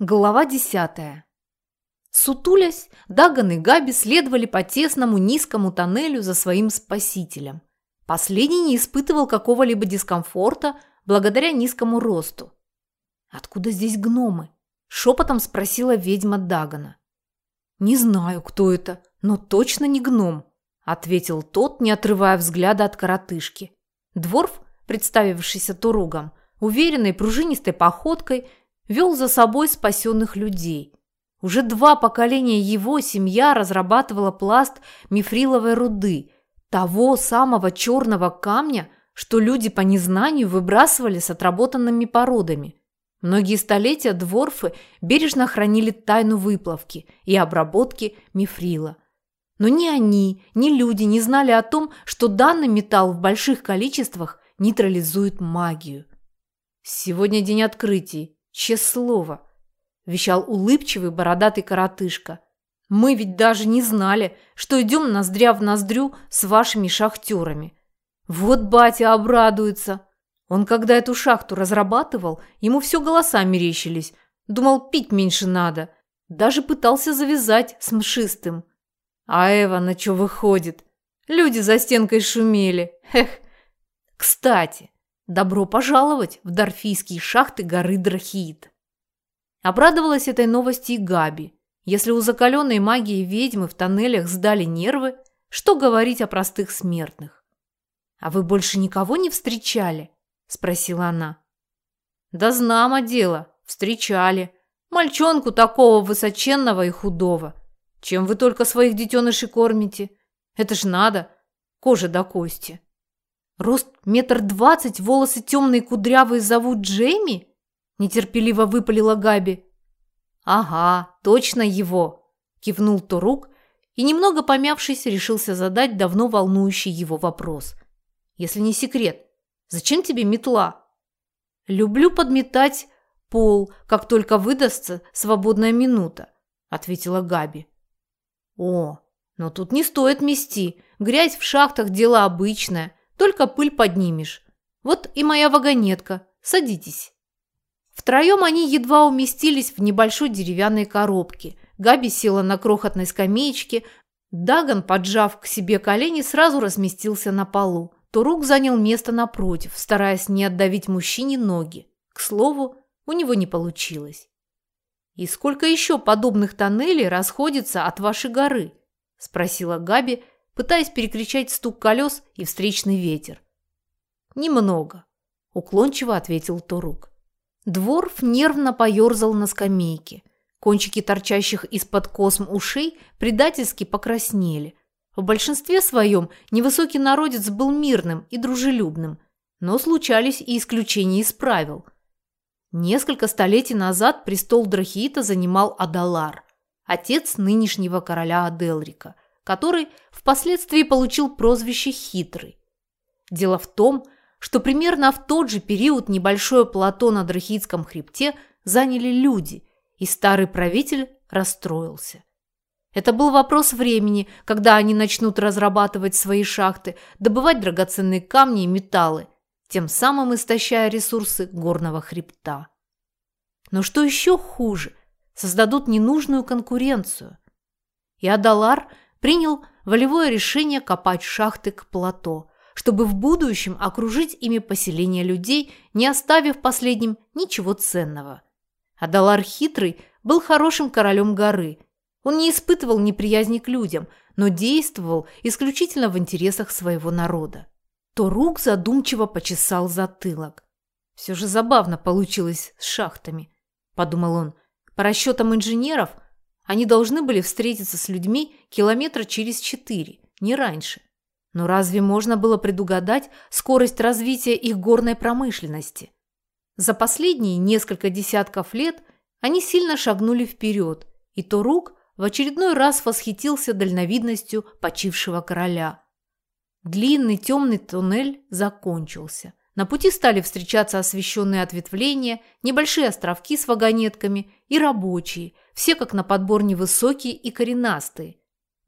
Глава десятая. Сутулясь, Даган и Габи следовали по тесному низкому тоннелю за своим спасителем. Последний не испытывал какого-либо дискомфорта благодаря низкому росту. «Откуда здесь гномы?» – шепотом спросила ведьма Дагана. «Не знаю, кто это, но точно не гном», – ответил тот, не отрывая взгляда от коротышки. Дворф, представившийся Туругом, уверенной пружинистой походкой – вел за собой спасенных людей. Уже два поколения его семья разрабатывала пласт мифриловой руды, того самого черного камня, что люди по незнанию выбрасывали с отработанными породами. Многие столетия дворфы бережно хранили тайну выплавки и обработки мифрила. Но ни они, ни люди не знали о том, что данный металл в больших количествах нейтрализует магию. Сегодня день открытий, слово, вещал улыбчивый бородатый коротышка. «Мы ведь даже не знали, что идем ноздря в ноздрю с вашими шахтерами. Вот батя обрадуется. Он, когда эту шахту разрабатывал, ему все голоса мерещились. Думал, пить меньше надо. Даже пытался завязать с мшистым. А Эва на что выходит? Люди за стенкой шумели. Эх. Кстати, Добро пожаловать в Дарфийские шахты горы Драхиит. Обрадовалась этой новости и Габи. Если у закаленной магии ведьмы в тоннелях сдали нервы, что говорить о простых смертных? «А вы больше никого не встречали?» – спросила она. «Да знамо дело, встречали. Мальчонку такого высоченного и худого. Чем вы только своих детенышей кормите? Это ж надо, кожа до кости». Рост метр двадцать, волосы темные кудрявые зовут Джейми? Нетерпеливо выпалила Габи. Ага, точно его, кивнул Турук и, немного помявшись, решился задать давно волнующий его вопрос. Если не секрет, зачем тебе метла? Люблю подметать пол, как только выдастся свободная минута, ответила Габи. О, но тут не стоит мести. Грязь в шахтах – дело обычное. Только пыль поднимешь. Вот и моя вагонетка. Садитесь». Втроем они едва уместились в небольшой деревянной коробке. Габи села на крохотной скамеечке. Даган, поджав к себе колени, сразу разместился на полу. Турук занял место напротив, стараясь не отдавить мужчине ноги. К слову, у него не получилось. «И сколько еще подобных тоннелей расходится от вашей горы?» – спросила Габи, пытаясь перекричать стук колес и встречный ветер. «Немного», – уклончиво ответил Турук. Дворф нервно поерзал на скамейке. Кончики торчащих из-под косм ушей предательски покраснели. В большинстве своем невысокий народец был мирным и дружелюбным, но случались и исключения из правил. Несколько столетий назад престол Драхиита занимал Адалар, отец нынешнего короля Аделрика – который впоследствии получил прозвище «Хитрый». Дело в том, что примерно в тот же период небольшое плато на Драхидском хребте заняли люди, и старый правитель расстроился. Это был вопрос времени, когда они начнут разрабатывать свои шахты, добывать драгоценные камни и металлы, тем самым истощая ресурсы горного хребта. Но что еще хуже, создадут ненужную конкуренцию. И Адалар – принял волевое решение копать шахты к плато, чтобы в будущем окружить ими поселение людей, не оставив последним ничего ценного. Адалар Хитрый был хорошим королем горы. Он не испытывал неприязни к людям, но действовал исключительно в интересах своего народа. Торук задумчиво почесал затылок. «Все же забавно получилось с шахтами», – подумал он. «По расчетам инженеров – они должны были встретиться с людьми километра через четыре, не раньше. Но разве можно было предугадать скорость развития их горной промышленности? За последние несколько десятков лет они сильно шагнули вперед, и Торук в очередной раз восхитился дальновидностью почившего короля. Длинный темный туннель закончился. На пути стали встречаться освещенные ответвления, небольшие островки с вагонетками и рабочие, все как на подбор невысокие и коренастые.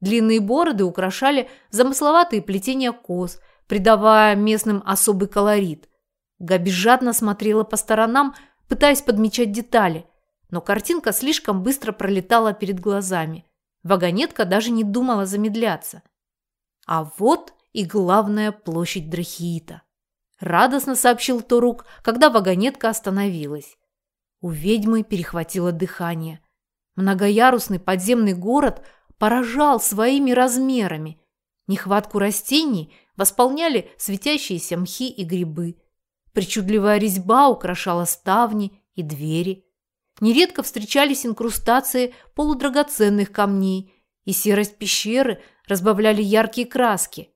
Длинные бороды украшали замысловатые плетения кос, придавая местным особый колорит. Габи жадно смотрела по сторонам, пытаясь подмечать детали. но картинка слишком быстро пролетала перед глазами. Вагонетка даже не думала замедляться. А вот и главная площадь Драхиита. Радостно сообщил Торук, когда вагонетка остановилась. У ведьмы перехватило дыхание. Многоярусный подземный город поражал своими размерами. Нехватку растений восполняли светящиеся мхи и грибы. Причудливая резьба украшала ставни и двери. Нередко встречались инкрустации полудрагоценных камней, и серость пещеры разбавляли яркие краски.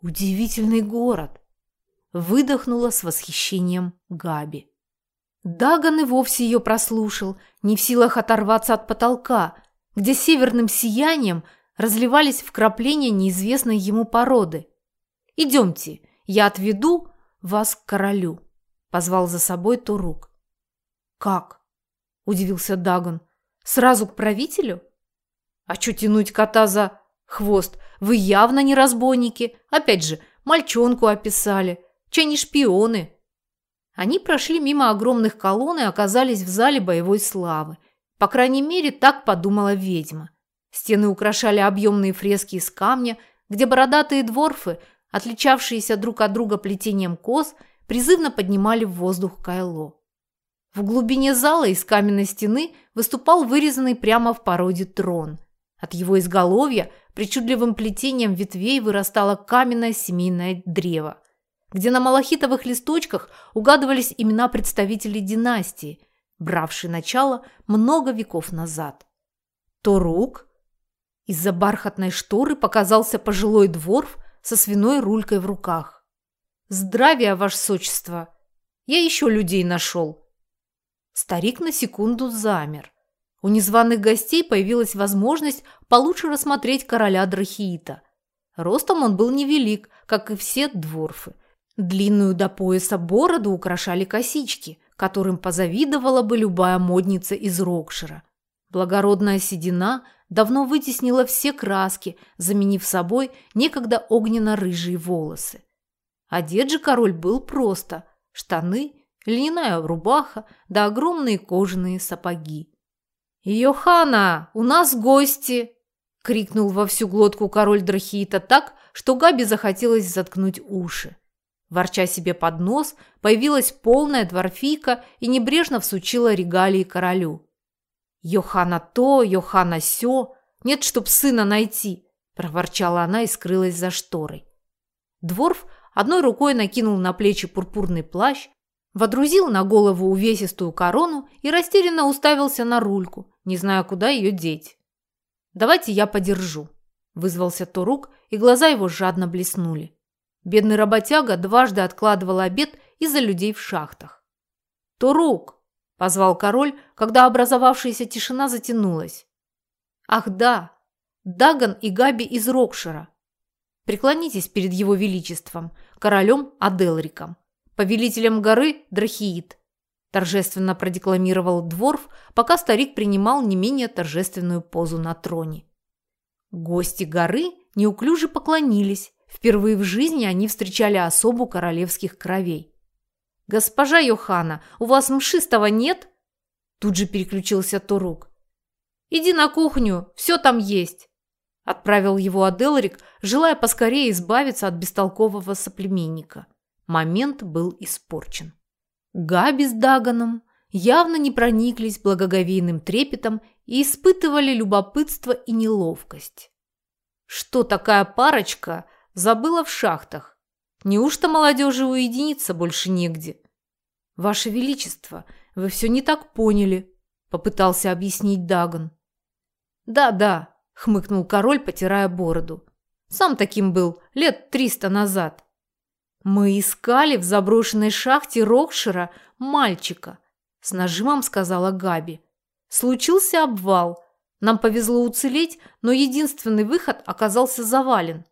Удивительный город! Выдохнула с восхищением Габи. Даган и вовсе ее прослушал, не в силах оторваться от потолка, где северным сиянием разливались вкрапления неизвестной ему породы. «Идемте, я отведу вас к королю», – позвал за собой Турук. «Как?» – удивился Дагон. «Сразу к правителю?» «А что тянуть кота за хвост? Вы явно не разбойники. Опять же, мальчонку описали. Че не шпионы?» Они прошли мимо огромных колонн и оказались в зале боевой славы. По крайней мере, так подумала ведьма. Стены украшали объемные фрески из камня, где бородатые дворфы, отличавшиеся друг от друга плетением коз, призывно поднимали в воздух кайло. В глубине зала из каменной стены выступал вырезанный прямо в породе трон. От его изголовья причудливым плетением ветвей вырастало каменное семейное древо, где на малахитовых листочках угадывались имена представителей династии, бравшей начало много веков назад. Торук. Из-за бархатной шторы показался пожилой дворф со свиной рулькой в руках. «Здравия, ваше сочество! Я еще людей нашел!» Старик на секунду замер. У незваных гостей появилась возможность получше рассмотреть короля Драхиита. Ростом он был невелик, как и все дворфы. Длинную до пояса бороду украшали косички, которым позавидовала бы любая модница из Рокшира. Благородная седина давно вытеснила все краски, заменив собой некогда огненно-рыжие волосы. Одет же король был просто – штаны – льняная рубаха да огромные кожаные сапоги. «Йохана, у нас гости!» – крикнул во всю глотку король Драхиита так, что Габи захотелось заткнуть уши. Ворча себе под нос, появилась полная дворфийка и небрежно всучила регалии королю. «Йохана то, Йохана сё, нет, чтоб сына найти!» – проворчала она и скрылась за шторой. Дворф одной рукой накинул на плечи пурпурный плащ, Водрузил на голову увесистую корону и растерянно уставился на рульку, не зная, куда ее деть. «Давайте я подержу», – вызвался Торук, и глаза его жадно блеснули. Бедный работяга дважды откладывал обед из-за людей в шахтах. «Торук!» – позвал король, когда образовавшаяся тишина затянулась. «Ах да! Даган и Габи из Рокшира. Преклонитесь перед его величеством, королем Аделриком повелителем горы Драхиит», торжественно продекламировал Дворф, пока старик принимал не менее торжественную позу на троне. Гости горы неуклюже поклонились. Впервые в жизни они встречали особу королевских кровей. «Госпожа Йохана, у вас мшистого нет?» Тут же переключился Турук. «Иди на кухню, все там есть!» Отправил его Аделрик, желая поскорее избавиться от бестолкового соплеменника. Момент был испорчен. Габи с Даганом явно не прониклись благоговейным трепетом и испытывали любопытство и неловкость. Что такая парочка забыла в шахтах? Неужто молодежи уединиться больше негде? Ваше Величество, вы все не так поняли, попытался объяснить Даган. Да-да, хмыкнул король, потирая бороду. Сам таким был лет триста назад. «Мы искали в заброшенной шахте Рокшира мальчика», – с нажимом сказала Габи. «Случился обвал. Нам повезло уцелеть, но единственный выход оказался завален.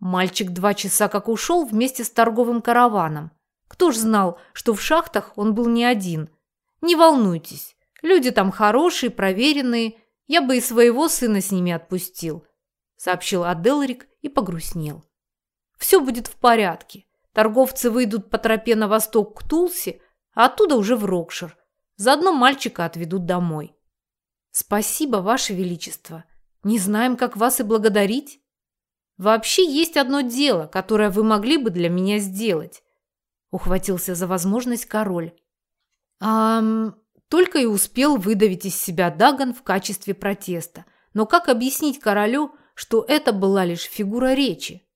Мальчик два часа как ушел вместе с торговым караваном. Кто ж знал, что в шахтах он был не один? Не волнуйтесь, люди там хорошие, проверенные. Я бы и своего сына с ними отпустил», – сообщил Аделрик и погрустнел. «Все будет в порядке. Торговцы выйдут по тропе на восток к Тулсе, а оттуда уже в Рокшир. Заодно мальчика отведут домой. Спасибо, Ваше Величество. Не знаем, как вас и благодарить. Вообще есть одно дело, которое вы могли бы для меня сделать. Ухватился за возможность король. А, только и успел выдавить из себя Даган в качестве протеста. Но как объяснить королю, что это была лишь фигура речи?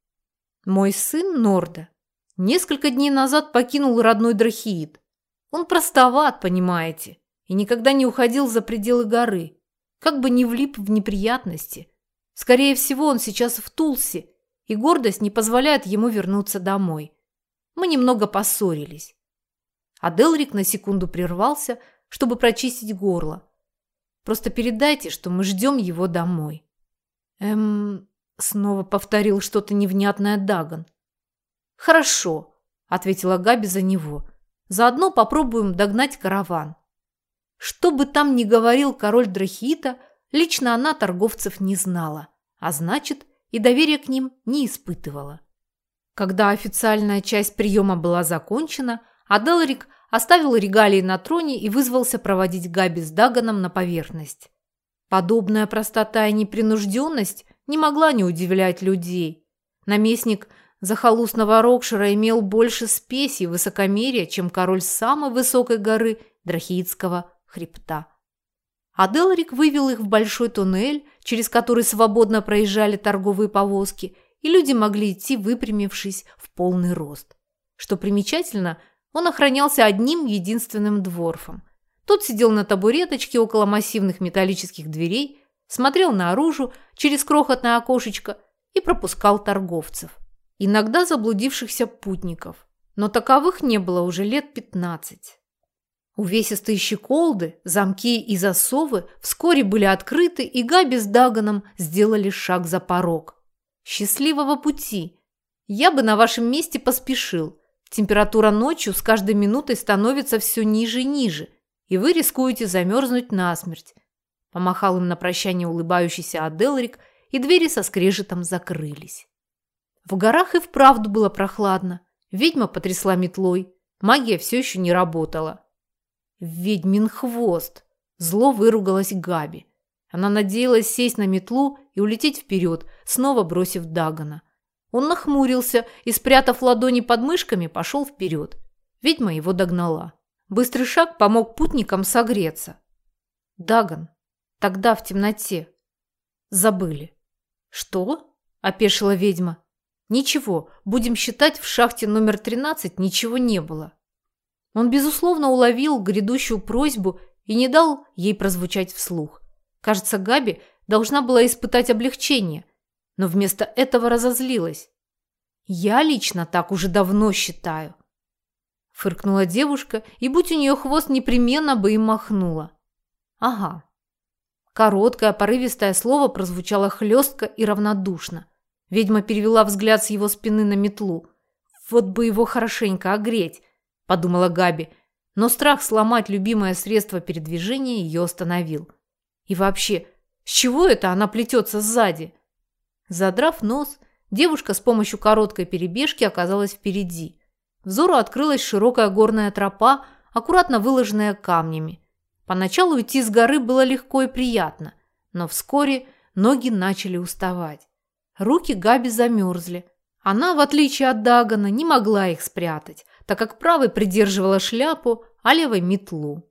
Мой сын Норда несколько дней назад покинул родной Драхиид. Он простоват, понимаете, и никогда не уходил за пределы горы, как бы не влип в неприятности. Скорее всего, он сейчас в Тулсе, и гордость не позволяет ему вернуться домой. Мы немного поссорились. А Делрик на секунду прервался, чтобы прочистить горло. Просто передайте, что мы ждем его домой. Эм, снова повторил что-то невнятное Даган. Хорошо, ответила Габи за него. Заодно попробуем догнать караван. Что бы там ни говорил король Драхита, лично она торговцев не знала, а значит, и доверия к ним не испытывала. Когда официальная часть приема была закончена, Аделрик оставил регалии на троне и вызвался проводить Габи с Даганом на поверхность. Подобная простота и непринужденность не могла не удивлять людей. Наместник захолустного Рокшира имел больше спеси и высокомерия, чем король самой высокой горы Драхиитского хребта. Аделрик вывел их в большой туннель, через который свободно проезжали торговые повозки, и люди могли идти, выпрямившись в полный рост. Что примечательно, он охранялся одним единственным дворфом. Тот сидел на табуреточке около массивных металлических дверей, смотрел наружу через крохотное окошечко и пропускал торговцев. Иногда заблудившихся путников, но таковых не было уже лет пятнадцать. Увесистые щеколды, замки и засовы вскоре были открыты, и Габи с Даганом сделали шаг за порог. «Счастливого пути! Я бы на вашем месте поспешил. Температура ночью с каждой минутой становится все ниже и ниже, и вы рискуете замерзнуть насмерть». Помахал им на прощание улыбающийся Аделрик, и двери со скрежетом закрылись. В горах и вправду было прохладно. Ведьма потрясла метлой. Магия все еще не работала. «Ведьмин хвост!» Зло выругалась Габи. Она надеялась сесть на метлу и улететь вперед, снова бросив Дагана. Он нахмурился и, спрятав ладони под мышками, пошел вперед. Ведьма его догнала. Быстрый шаг помог путникам согреться. Даган. Тогда в темноте. Забыли. «Что?» – опешила ведьма. «Ничего, будем считать, в шахте номер 13 ничего не было». Он, безусловно, уловил грядущую просьбу и не дал ей прозвучать вслух. Кажется, Габи должна была испытать облегчение, но вместо этого разозлилась. «Я лично так уже давно считаю», – фыркнула девушка, и, будь у нее хвост, непременно бы им махнула. «Ага». Короткое, порывистое слово прозвучало хлестко и равнодушно. Ведьма перевела взгляд с его спины на метлу. Вот бы его хорошенько огреть, – подумала Габи, но страх сломать любимое средство передвижения ее остановил. И вообще, с чего это она плетется сзади? Задрав нос, девушка с помощью короткой перебежки оказалась впереди. Взору открылась широкая горная тропа, аккуратно выложенная камнями. Поначалу идти с горы было легко и приятно, но вскоре ноги начали уставать. Руки Габи замерзли. Она, в отличие от Дагана, не могла их спрятать, так как правой придерживала шляпу, а левой метлу.